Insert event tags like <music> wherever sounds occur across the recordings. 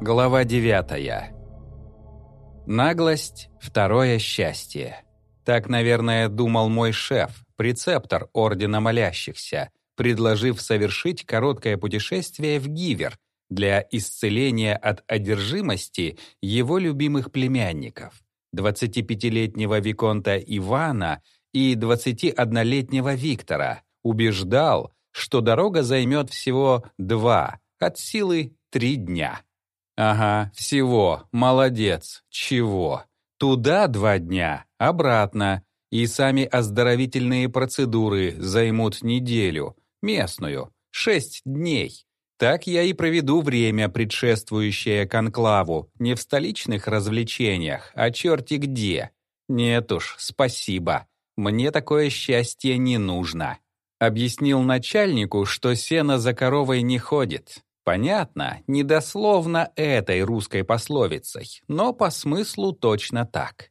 Глава 9. Наглость – второе счастье. Так, наверное, думал мой шеф, прецептор Ордена Молящихся, предложив совершить короткое путешествие в Гивер для исцеления от одержимости его любимых племянников – 25-летнего Виконта Ивана и 21-летнего Виктора, убеждал, что дорога займет всего два, от силы три дня. Ага, всего. Молодец. Чего? Туда два дня, обратно. И сами оздоровительные процедуры займут неделю. Местную. Шесть дней. Так я и проведу время, предшествующее конклаву, не в столичных развлечениях, а черти где. Нет уж, спасибо. Мне такое счастье не нужно. Объяснил начальнику, что сено за коровой не ходит. Понятно, недословно этой русской пословицей, но по смыслу точно так.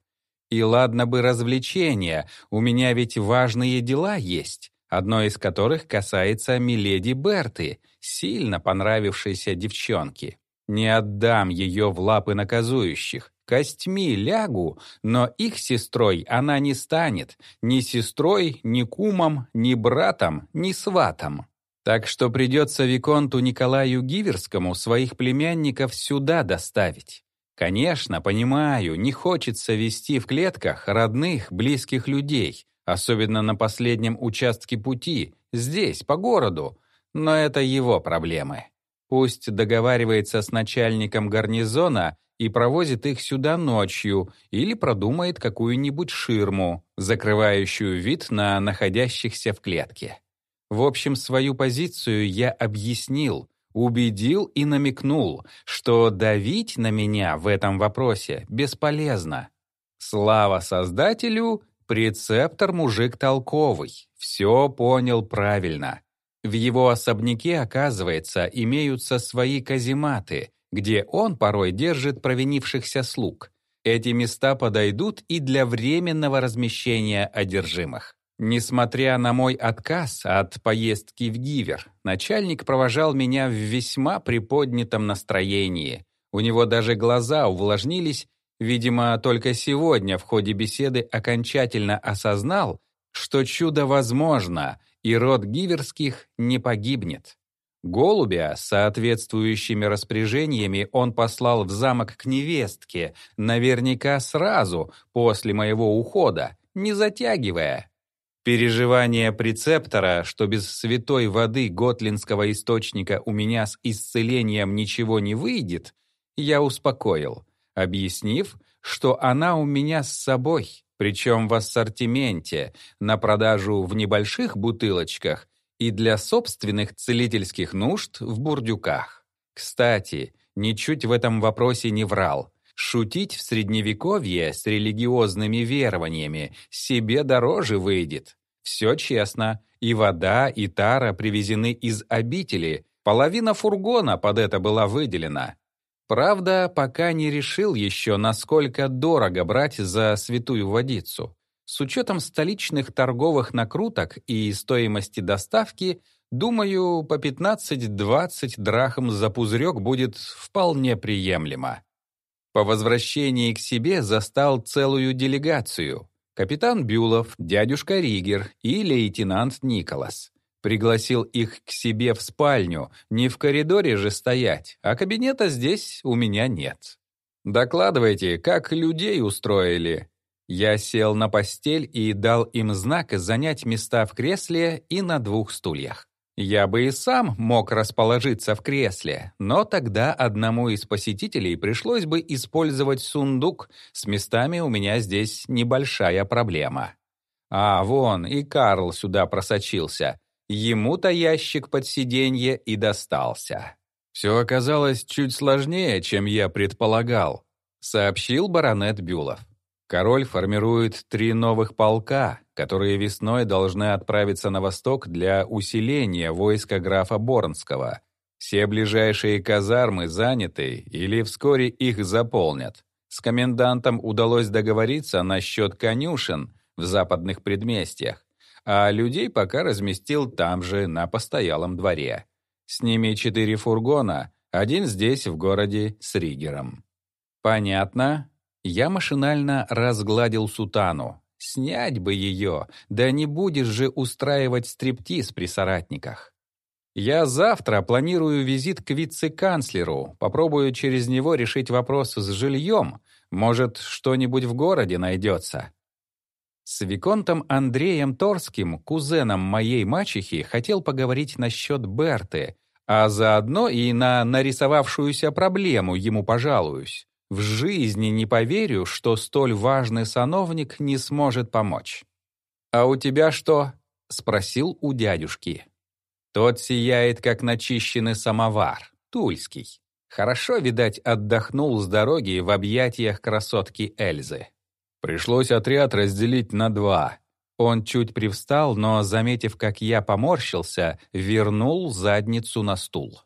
И ладно бы развлечения, у меня ведь важные дела есть, одно из которых касается миледи Берты, сильно понравившейся девчонки. Не отдам ее в лапы наказующих, костьми лягу, но их сестрой она не станет, ни сестрой, ни кумом, ни братом, ни сватом. Так что придется Виконту Николаю Гиверскому своих племянников сюда доставить. Конечно, понимаю, не хочется вести в клетках родных, близких людей, особенно на последнем участке пути, здесь, по городу, но это его проблемы. Пусть договаривается с начальником гарнизона и провозит их сюда ночью или продумает какую-нибудь ширму, закрывающую вид на находящихся в клетке. В общем, свою позицию я объяснил, убедил и намекнул, что давить на меня в этом вопросе бесполезно. Слава Создателю, прецептор мужик толковый, все понял правильно. В его особняке, оказывается, имеются свои казематы, где он порой держит провинившихся слуг. Эти места подойдут и для временного размещения одержимых. Несмотря на мой отказ от поездки в Гивер, начальник провожал меня в весьма приподнятом настроении. У него даже глаза увлажнились, видимо, только сегодня в ходе беседы окончательно осознал, что чудо возможно, и род гиверских не погибнет. Голубя с соответствующими распоряжениями он послал в замок к невестке, наверняка сразу после моего ухода, не затягивая. Переживание прецептора, что без святой воды готлинского источника у меня с исцелением ничего не выйдет, я успокоил, объяснив, что она у меня с собой, причем в ассортименте, на продажу в небольших бутылочках и для собственных целительских нужд в бурдюках. Кстати, ничуть в этом вопросе не врал. Шутить в Средневековье с религиозными верованиями себе дороже выйдет. Все честно. И вода, и тара привезены из обители. Половина фургона под это была выделена. Правда, пока не решил еще, насколько дорого брать за святую водицу. С учетом столичных торговых накруток и стоимости доставки, думаю, по 15-20 драхм за пузырек будет вполне приемлемо. По возвращении к себе застал целую делегацию капитан Бюлов, дядюшка Ригер и лейтенант Николас. Пригласил их к себе в спальню, не в коридоре же стоять, а кабинета здесь у меня нет. «Докладывайте, как людей устроили?» Я сел на постель и дал им знак занять места в кресле и на двух стульях. Я бы и сам мог расположиться в кресле, но тогда одному из посетителей пришлось бы использовать сундук, с местами у меня здесь небольшая проблема. А, вон, и Карл сюда просочился. Ему-то ящик под сиденье и достался. «Все оказалось чуть сложнее, чем я предполагал», — сообщил баронет Бюлов. Король формирует три новых полка, которые весной должны отправиться на восток для усиления войска графа Борнского. Все ближайшие казармы заняты или вскоре их заполнят. С комендантом удалось договориться насчет конюшен в западных предместьях, а людей пока разместил там же, на постоялом дворе. С ними четыре фургона, Один здесь, в городе, с Ригером. Понятно. Я машинально разгладил сутану. Снять бы ее, да не будешь же устраивать стриптиз при соратниках. Я завтра планирую визит к вице-канцлеру, попробую через него решить вопрос с жильем. Может, что-нибудь в городе найдется. С Виконтом Андреем Торским, кузеном моей мачехи, хотел поговорить насчет Берты, а заодно и на нарисовавшуюся проблему ему пожалуюсь. В жизни не поверю, что столь важный сановник не сможет помочь. «А у тебя что?» — спросил у дядюшки. Тот сияет, как начищенный самовар, тульский. Хорошо, видать, отдохнул с дороги в объятиях красотки Эльзы. Пришлось отряд разделить на два. Он чуть привстал, но, заметив, как я поморщился, вернул задницу на стул.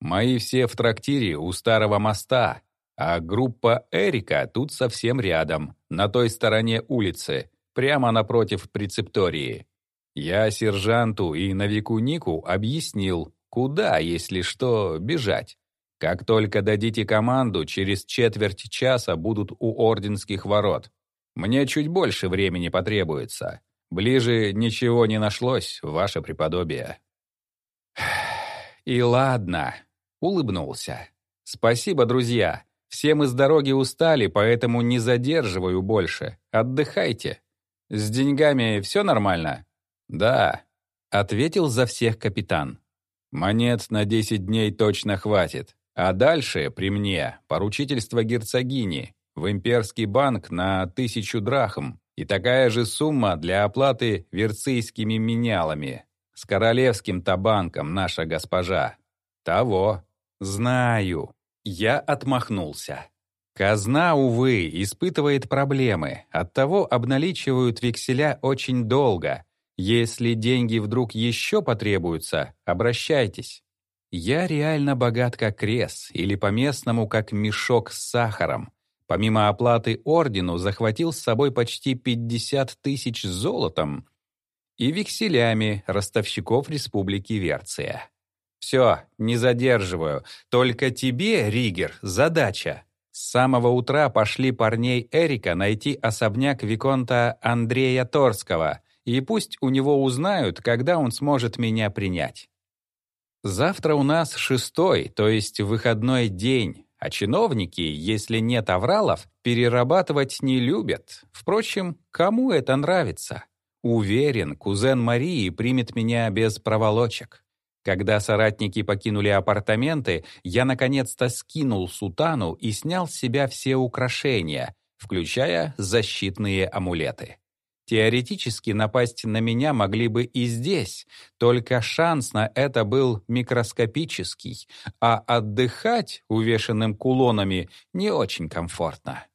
«Мои все в трактире у старого моста, а группа Эрика тут совсем рядом, на той стороне улицы, прямо напротив прецептории. Я сержанту и новику Нику объяснил, куда, если что, бежать. Как только дадите команду, через четверть часа будут у орденских ворот. Мне чуть больше времени потребуется. Ближе ничего не нашлось, ваше преподобие. <sighs> И ладно, улыбнулся. Спасибо, друзья. Все мы с дороги устали, поэтому не задерживаю больше. Отдыхайте. С деньгами все нормально? Да, ответил за всех капитан. Монет на 10 дней точно хватит. А дальше, при мне, поручительство герцогини, в имперский банк на тысячу драхм и такая же сумма для оплаты верцийскими менялами. С королевским-то банком, наша госпожа. Того. Знаю. Я отмахнулся. Казна, увы, испытывает проблемы, оттого обналичивают векселя очень долго. Если деньги вдруг еще потребуются, обращайтесь. Я реально богат как крес, или по-местному как мешок с сахаром. Помимо оплаты ордену захватил с собой почти 50 тысяч золотом и векселями ростовщиков Республики Верция. Все, не задерживаю. Только тебе, Ригер, задача. С самого утра пошли парней Эрика найти особняк Виконта Андрея Торского, и пусть у него узнают, когда он сможет меня принять. Завтра у нас шестой, то есть выходной день, а чиновники, если нет авралов, перерабатывать не любят. Впрочем, кому это нравится? Уверен, кузен Марии примет меня без проволочек. Когда соратники покинули апартаменты, я наконец-то скинул сутану и снял с себя все украшения, включая защитные амулеты. Теоретически напасть на меня могли бы и здесь, только шанс на это был микроскопический, а отдыхать, увешанным кулонами, не очень комфортно.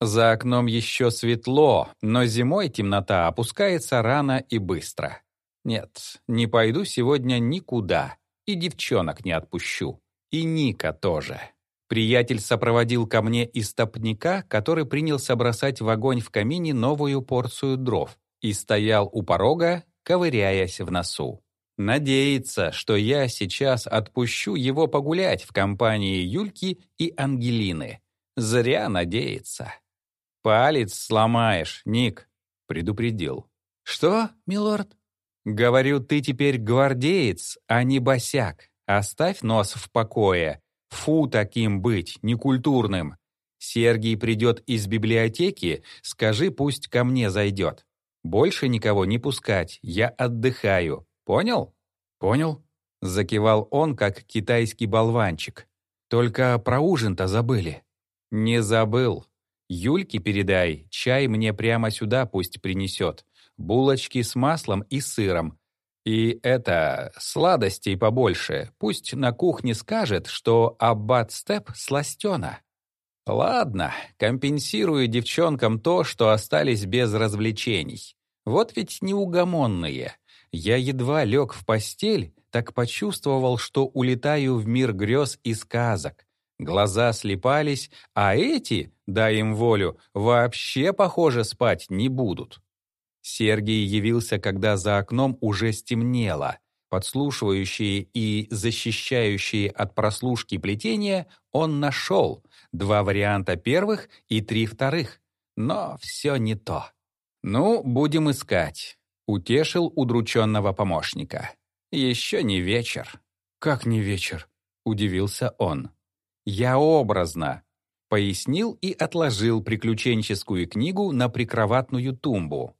За окном еще светло, но зимой темнота опускается рано и быстро. Нет, не пойду сегодня никуда. И девчонок не отпущу. И Ника тоже. Приятель сопроводил ко мне истопника, который принялся бросать в огонь в камине новую порцию дров и стоял у порога, ковыряясь в носу. Надеется, что я сейчас отпущу его погулять в компании Юльки и Ангелины. Зря надеется. «Палец сломаешь, Ник», — предупредил. «Что, милорд?» Говорю, ты теперь гвардеец, а не босяк. Оставь нос в покое. Фу таким быть, некультурным. Сергий придет из библиотеки, скажи, пусть ко мне зайдет. Больше никого не пускать, я отдыхаю. Понял? Понял? Закивал он, как китайский болванчик. Только про ужин-то забыли. Не забыл. Юльке передай, чай мне прямо сюда пусть принесет булочки с маслом и сыром. И это, сладостей побольше. Пусть на кухне скажет, что аббат Степ сластена. Ладно, компенсирую девчонкам то, что остались без развлечений. Вот ведь неугомонные. Я едва лег в постель, так почувствовал, что улетаю в мир грез и сказок. Глаза слепались, а эти, дай им волю, вообще, похоже, спать не будут. Сергий явился, когда за окном уже стемнело. подслушивающие и защищающие от прослушки плетения, он нашел два варианта первых и три вторых. Но все не то. «Ну, будем искать», — утешил удрученного помощника. «Еще не вечер». «Как не вечер?» — удивился он. «Я образно», — пояснил и отложил приключенческую книгу на прикроватную тумбу.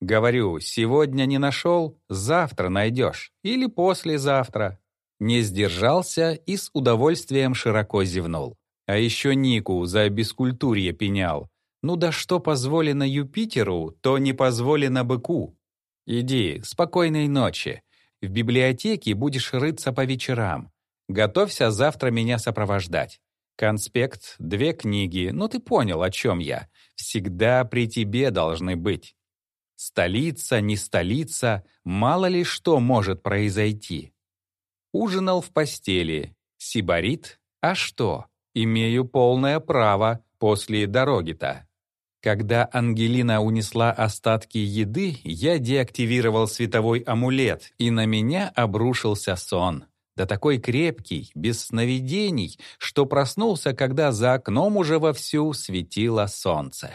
«Говорю, сегодня не нашел, завтра найдешь. Или послезавтра». Не сдержался и с удовольствием широко зевнул. А еще Нику за бескультурье пенял. Ну да что позволено Юпитеру, то не позволено быку. Иди, спокойной ночи. В библиотеке будешь рыться по вечерам. Готовься завтра меня сопровождать. Конспект, две книги, ну ты понял, о чем я. Всегда при тебе должны быть. Столица, не столица, мало ли что может произойти. Ужинал в постели. Сибарит? А что? Имею полное право после дороги-то. Когда Ангелина унесла остатки еды, я деактивировал световой амулет, и на меня обрушился сон. Да такой крепкий, без сновидений, что проснулся, когда за окном уже вовсю светило солнце.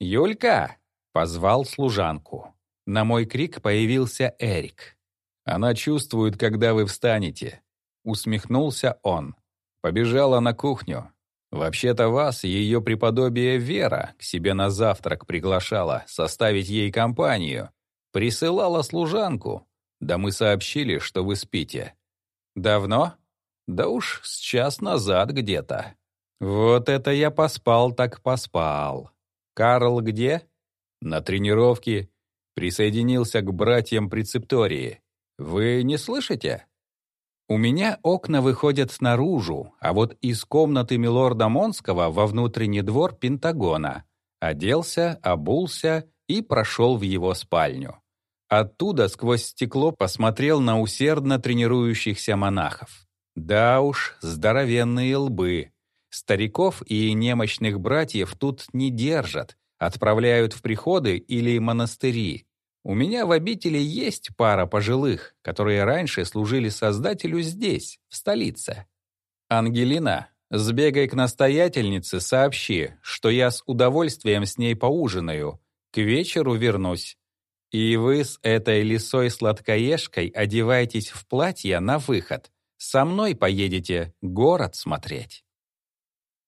«Юлька!» — позвал служанку. На мой крик появился Эрик. «Она чувствует, когда вы встанете», — усмехнулся он. Побежала на кухню. Вообще-то вас ее преподобие Вера к себе на завтрак приглашала составить ей компанию. Присылала служанку. Да мы сообщили, что вы спите. Давно? Да уж с час назад где-то. Вот это я поспал так поспал. Карл где? На тренировке. Присоединился к братьям прецептории. Вы не слышите? У меня окна выходят наружу, а вот из комнаты милорда Монского во внутренний двор Пентагона. Оделся, обулся и прошел в его спальню. Оттуда сквозь стекло посмотрел на усердно тренирующихся монахов. Да уж, здоровенные лбы. Стариков и немощных братьев тут не держат, отправляют в приходы или монастыри. У меня в обители есть пара пожилых, которые раньше служили Создателю здесь, в столице. Ангелина, сбегай к настоятельнице, сообщи, что я с удовольствием с ней поужинаю. К вечеру вернусь. И вы с этой лисой-сладкоежкой одевайтесь в платье на выход. Со мной поедете город смотреть.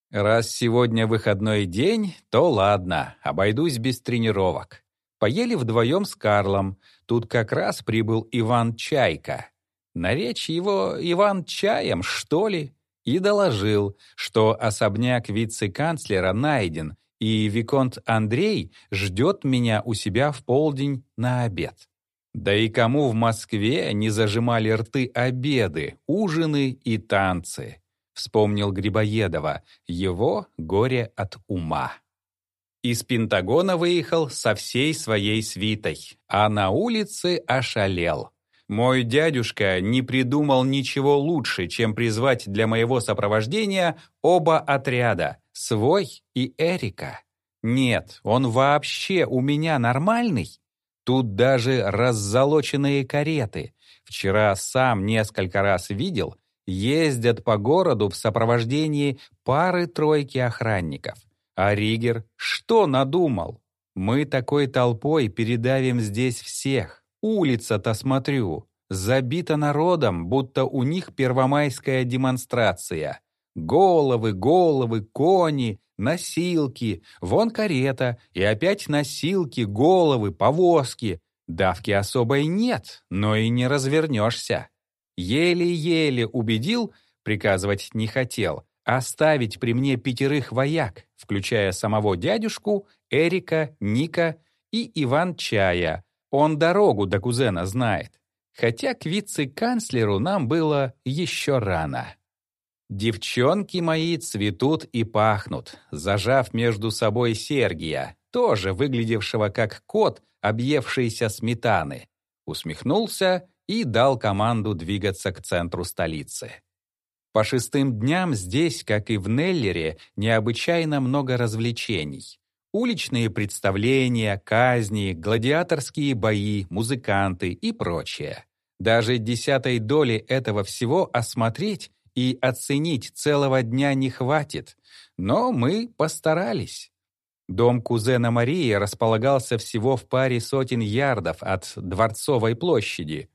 Раз сегодня выходной день, то ладно, обойдусь без тренировок. Поели вдвоем с Карлом. Тут как раз прибыл Иван Чайка. Наречь его Иван Чаем, что ли? И доложил, что особняк вице-канцлера найден, и Виконт Андрей ждет меня у себя в полдень на обед. Да и кому в Москве не зажимали рты обеды, ужины и танцы? Вспомнил Грибоедова, его горе от ума. Из Пентагона выехал со всей своей свитой, а на улице ошалел. Мой дядюшка не придумал ничего лучше, чем призвать для моего сопровождения оба отряда, свой и Эрика. Нет, он вообще у меня нормальный. Тут даже раззолоченные кареты. Вчера сам несколько раз видел, ездят по городу в сопровождении пары-тройки охранников. А Ригер что надумал? Мы такой толпой передавим здесь всех. Улица-то, смотрю, забита народом, будто у них первомайская демонстрация. Головы, головы, кони, носилки, вон карета, и опять носилки, головы, повозки. Давки особой нет, но и не развернешься. Еле-еле убедил, приказывать не хотел, оставить при мне пятерых вояк, включая самого дядюшку, Эрика, Ника и Иван Чая. Он дорогу до кузена знает. Хотя к вице-канцлеру нам было еще рано. Девчонки мои цветут и пахнут, зажав между собой Сергия, тоже выглядевшего как кот, объевшийся сметаны. Усмехнулся и дал команду двигаться к центру столицы. По шестым дням здесь, как и в Неллере, необычайно много развлечений. Уличные представления, казни, гладиаторские бои, музыканты и прочее. Даже десятой доли этого всего осмотреть и оценить целого дня не хватит, но мы постарались. Дом кузена Марии располагался всего в паре сотен ярдов от Дворцовой площади.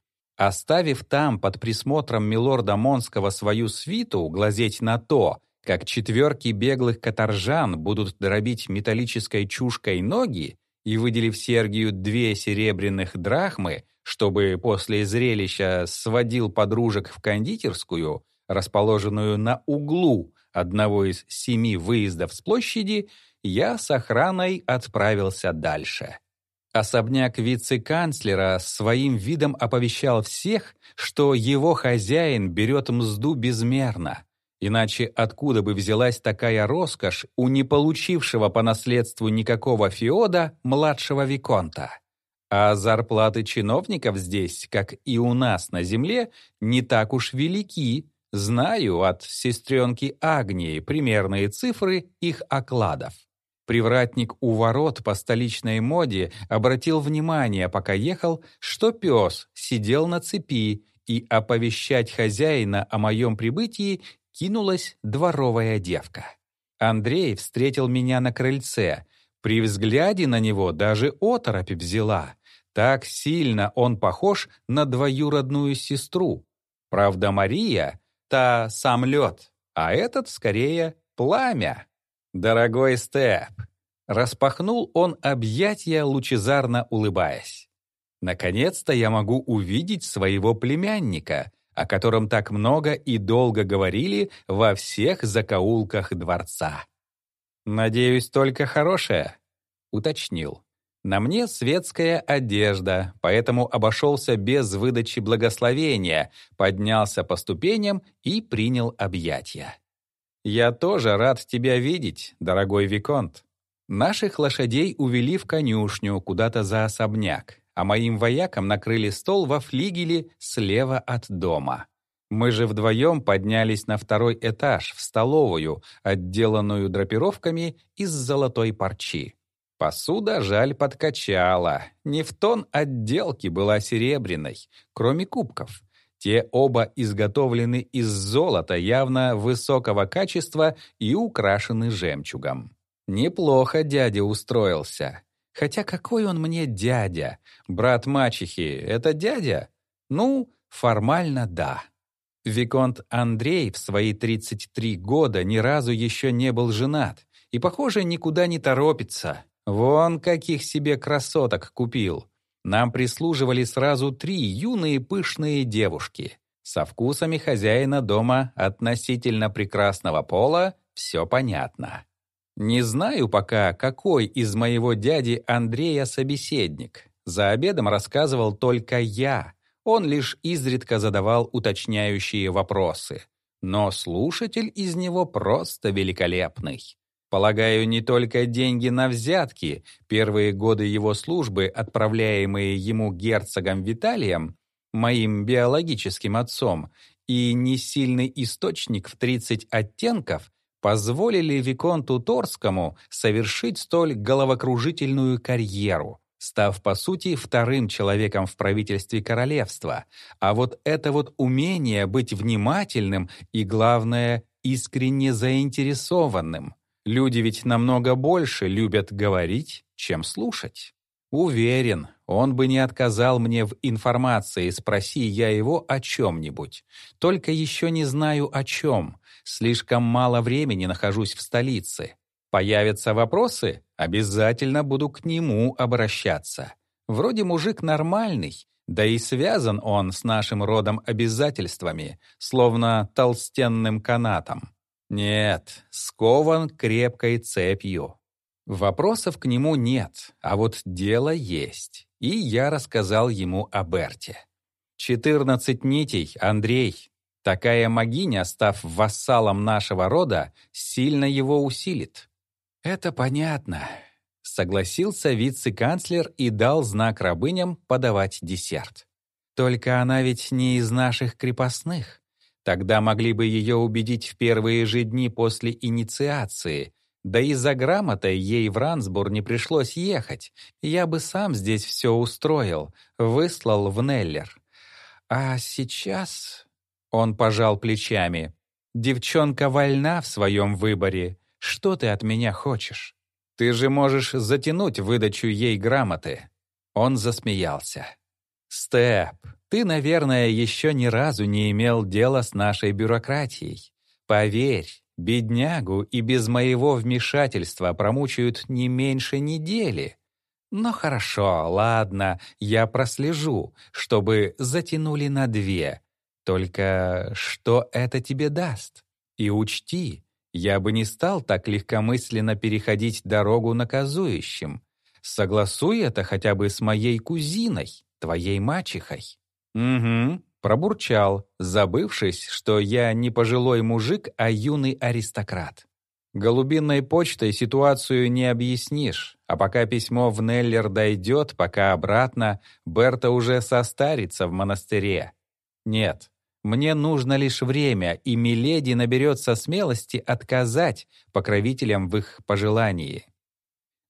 Оставив там под присмотром милорда Монского свою свиту глазеть на то, как четверки беглых каторжан будут дробить металлической чушкой ноги, и, выделив Сергию две серебряных драхмы, чтобы после зрелища сводил подружек в кондитерскую, расположенную на углу одного из семи выездов с площади, я с охраной отправился дальше. Особняк вице-канцлера своим видом оповещал всех, что его хозяин берет мзду безмерно. Иначе откуда бы взялась такая роскошь у не получившего по наследству никакого феода младшего виконта? А зарплаты чиновников здесь, как и у нас на земле, не так уж велики. Знаю от сестренки Агнии примерные цифры их окладов. Привратник у ворот по столичной моде обратил внимание, пока ехал, что пес сидел на цепи, и оповещать хозяина о моем прибытии кинулась дворовая девка. Андрей встретил меня на крыльце. При взгляде на него даже оторопь взяла. Так сильно он похож на двоюродную сестру. Правда, Мария — та сам лед, а этот, скорее, пламя. «Дорогой Степ!» Распахнул он объятия, лучезарно улыбаясь. «Наконец-то я могу увидеть своего племянника, о котором так много и долго говорили во всех закоулках дворца. «Надеюсь, только хорошее», — уточнил. «На мне светская одежда, поэтому обошелся без выдачи благословения, поднялся по ступеням и принял объятия. Я тоже рад тебя видеть, дорогой Виконт». Наших лошадей увели в конюшню куда-то за особняк, а моим воякам накрыли стол во флигеле слева от дома. Мы же вдвоем поднялись на второй этаж, в столовую, отделанную драпировками из золотой парчи. Посуда, жаль, подкачала. Не в тон отделки была серебряной, кроме кубков. Те оба изготовлены из золота явно высокого качества и украшены жемчугом. Неплохо дядя устроился. Хотя какой он мне дядя? Брат мачехи — это дядя? Ну, формально да. Виконт Андрей в свои 33 года ни разу еще не был женат и, похоже, никуда не торопится. Вон каких себе красоток купил. Нам прислуживали сразу три юные пышные девушки. Со вкусами хозяина дома относительно прекрасного пола все понятно. Не знаю пока, какой из моего дяди Андрея собеседник. За обедом рассказывал только я. Он лишь изредка задавал уточняющие вопросы. Но слушатель из него просто великолепный. Полагаю, не только деньги на взятки, первые годы его службы, отправляемые ему герцогом Виталием, моим биологическим отцом, и несильный источник в 30 оттенков позволили Виконту Торскому совершить столь головокружительную карьеру, став, по сути, вторым человеком в правительстве королевства. А вот это вот умение быть внимательным и, главное, искренне заинтересованным. Люди ведь намного больше любят говорить, чем слушать. Уверен, он бы не отказал мне в информации, спроси я его о чем-нибудь. Только еще не знаю о чем. Слишком мало времени нахожусь в столице. Появятся вопросы, обязательно буду к нему обращаться. Вроде мужик нормальный, да и связан он с нашим родом обязательствами, словно толстенным канатом. Нет, скован крепкой цепью. Вопросов к нему нет, а вот дело есть. И я рассказал ему о Берте. «Четырнадцать нитей, Андрей. Такая могиня, став вассалом нашего рода, сильно его усилит». «Это понятно», — согласился вице-канцлер и дал знак рабыням подавать десерт. «Только она ведь не из наших крепостных. Тогда могли бы ее убедить в первые же дни после инициации, да и за грамотой ей в Рансбур не пришлось ехать. Я бы сам здесь все устроил, выслал в Неллер. А сейчас...» Он пожал плечами. «Девчонка вольна в своем выборе. Что ты от меня хочешь? Ты же можешь затянуть выдачу ей грамоты». Он засмеялся. «Степ, ты, наверное, еще ни разу не имел дела с нашей бюрократией. Поверь, беднягу и без моего вмешательства промучают не меньше недели. Но хорошо, ладно, я прослежу, чтобы затянули на две. Только что это тебе даст? И учти, я бы не стал так легкомысленно переходить дорогу наказующим. Согласуй это хотя бы с моей кузиной, твоей мачехой. «Угу», — пробурчал, забывшись, что я не пожилой мужик, а юный аристократ. Голубиной почтой ситуацию не объяснишь, а пока письмо в Неллер дойдет, пока обратно, Берта уже состарится в монастыре. Нет, мне нужно лишь время, и Миледи наберется смелости отказать покровителям в их пожелании.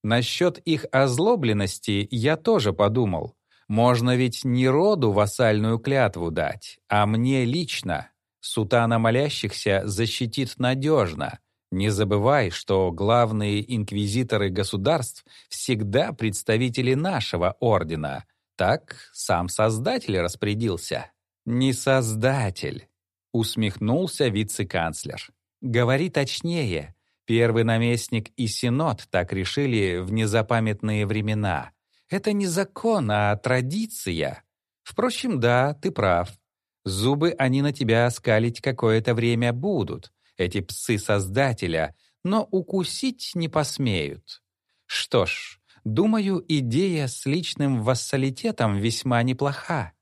Насчет их озлобленности я тоже подумал. Можно ведь не роду вассальную клятву дать, а мне лично. Сутана молящихся защитит надежно. Не забывай, что главные инквизиторы государств всегда представители нашего ордена. Так сам Создатель распорядился. «Не Создатель», — усмехнулся вице-канцлер. «Говори точнее. Первый наместник и Синод так решили в незапамятные времена. Это не закон, а традиция. Впрочем, да, ты прав. Зубы они на тебя скалить какое-то время будут, эти псы Создателя, но укусить не посмеют. Что ж, думаю, идея с личным вассалитетом весьма неплоха.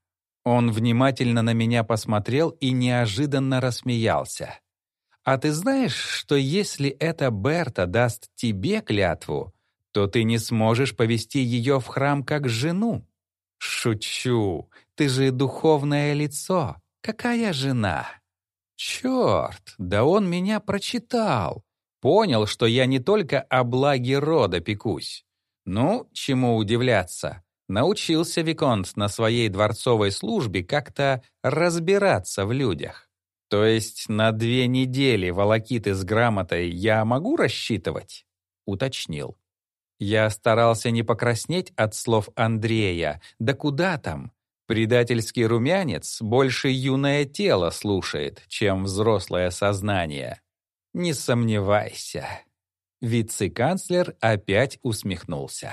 Он внимательно на меня посмотрел и неожиданно рассмеялся. «А ты знаешь, что если эта Берта даст тебе клятву, то ты не сможешь повести ее в храм как жену. Шучу, ты же духовное лицо. Какая жена? Черт, да он меня прочитал. Понял, что я не только о благе рода пекусь. Ну, чему удивляться. Научился Виконт на своей дворцовой службе как-то разбираться в людях. То есть на две недели волокиты с грамотой я могу рассчитывать? Уточнил. Я старался не покраснеть от слов Андрея. Да куда там? Предательский румянец больше юное тело слушает, чем взрослое сознание. Не сомневайся. Вице-канцлер опять усмехнулся.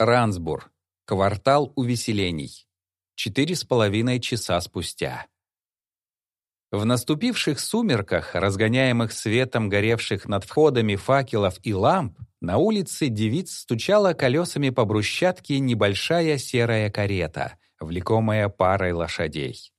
Рансбур. Квартал увеселений. Четыре с половиной часа спустя. В наступивших сумерках, разгоняемых светом горевших над входами факелов и ламп, на улице девиц стучала колесами по брусчатке небольшая серая карета, влекомая парой лошадей.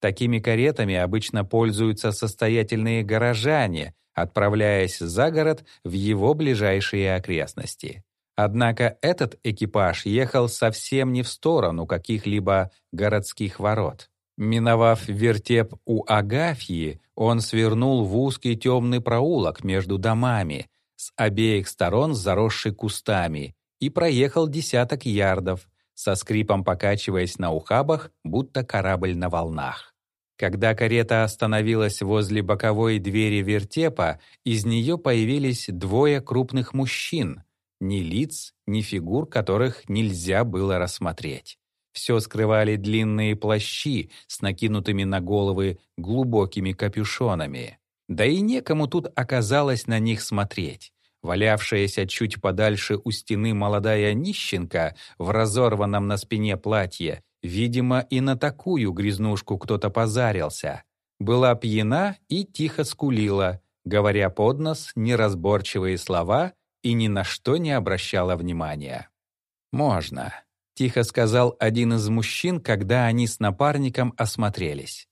Такими каретами обычно пользуются состоятельные горожане, отправляясь за город в его ближайшие окрестности. Однако этот экипаж ехал совсем не в сторону каких-либо городских ворот. Миновав вертеп у Агафьи, он свернул в узкий темный проулок между домами, с обеих сторон заросший кустами, и проехал десяток ярдов, со скрипом покачиваясь на ухабах, будто корабль на волнах. Когда карета остановилась возле боковой двери вертепа, из нее появились двое крупных мужчин, ни лиц, ни фигур которых нельзя было рассмотреть. Все скрывали длинные плащи с накинутыми на головы глубокими капюшонами. Да и некому тут оказалось на них смотреть. Валявшаяся чуть подальше у стены молодая нищенка в разорванном на спине платье, видимо, и на такую грязнушку кто-то позарился. Была пьяна и тихо скулила, говоря под нос неразборчивые слова и ни на что не обращала внимания. «Можно», Тихо сказал один из мужчин, когда они с напарником осмотрелись.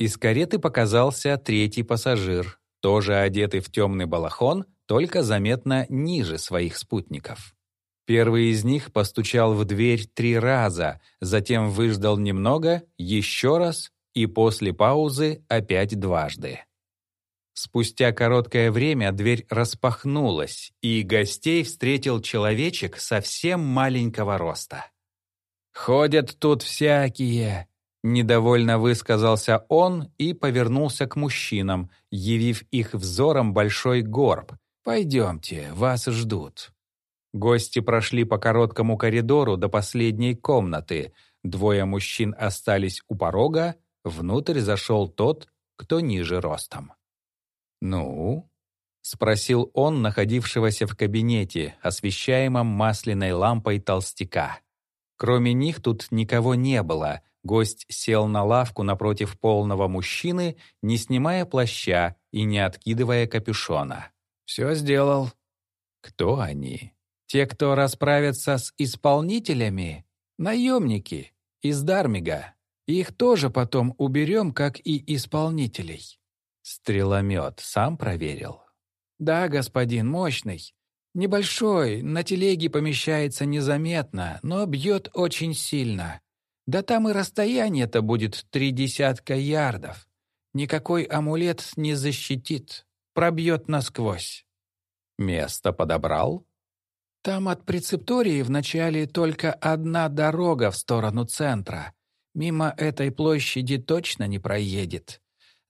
Из кареты показался третий пассажир, тоже одетый в темный балахон, только заметно ниже своих спутников. Первый из них постучал в дверь три раза, затем выждал немного, еще раз и после паузы опять дважды. Спустя короткое время дверь распахнулась, и гостей встретил человечек совсем маленького роста. «Ходят тут всякие», — недовольно высказался он и повернулся к мужчинам, явив их взором большой горб. «Пойдемте, вас ждут». Гости прошли по короткому коридору до последней комнаты. Двое мужчин остались у порога, внутрь зашел тот, кто ниже ростом. «Ну?» — спросил он находившегося в кабинете, освещаемом масляной лампой толстяка. Кроме них тут никого не было. Гость сел на лавку напротив полного мужчины, не снимая плаща и не откидывая капюшона. «Все сделал». «Кто они?» «Те, кто расправятся с исполнителями? Наемники из Дармига. Их тоже потом уберем, как и исполнителей». Стреломет сам проверил. «Да, господин, мощный. Небольшой, на телеге помещается незаметно, но бьет очень сильно. Да там и расстояние-то будет три десятка ярдов. Никакой амулет не защитит, пробьет насквозь. Место подобрал? Там от прецептории вначале только одна дорога в сторону центра. Мимо этой площади точно не проедет.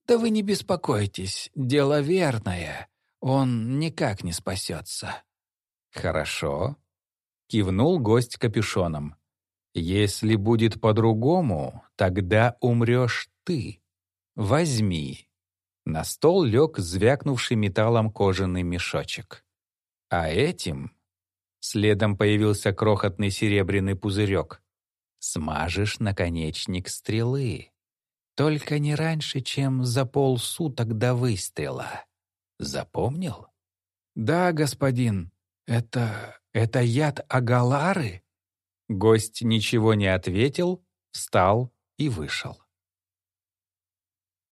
Да вы не беспокойтесь, дело верное. Он никак не спасется. «Хорошо», — кивнул гость капюшоном. «Если будет по-другому, тогда умрешь ты. Возьми». На стол лег звякнувший металлом кожаный мешочек. А этим... Следом появился крохотный серебряный пузырек. Смажешь наконечник стрелы. Только не раньше, чем за полсуток до выстрела. Запомнил? «Да, господин», «Это... это яд Агалары?» Гость ничего не ответил, встал и вышел.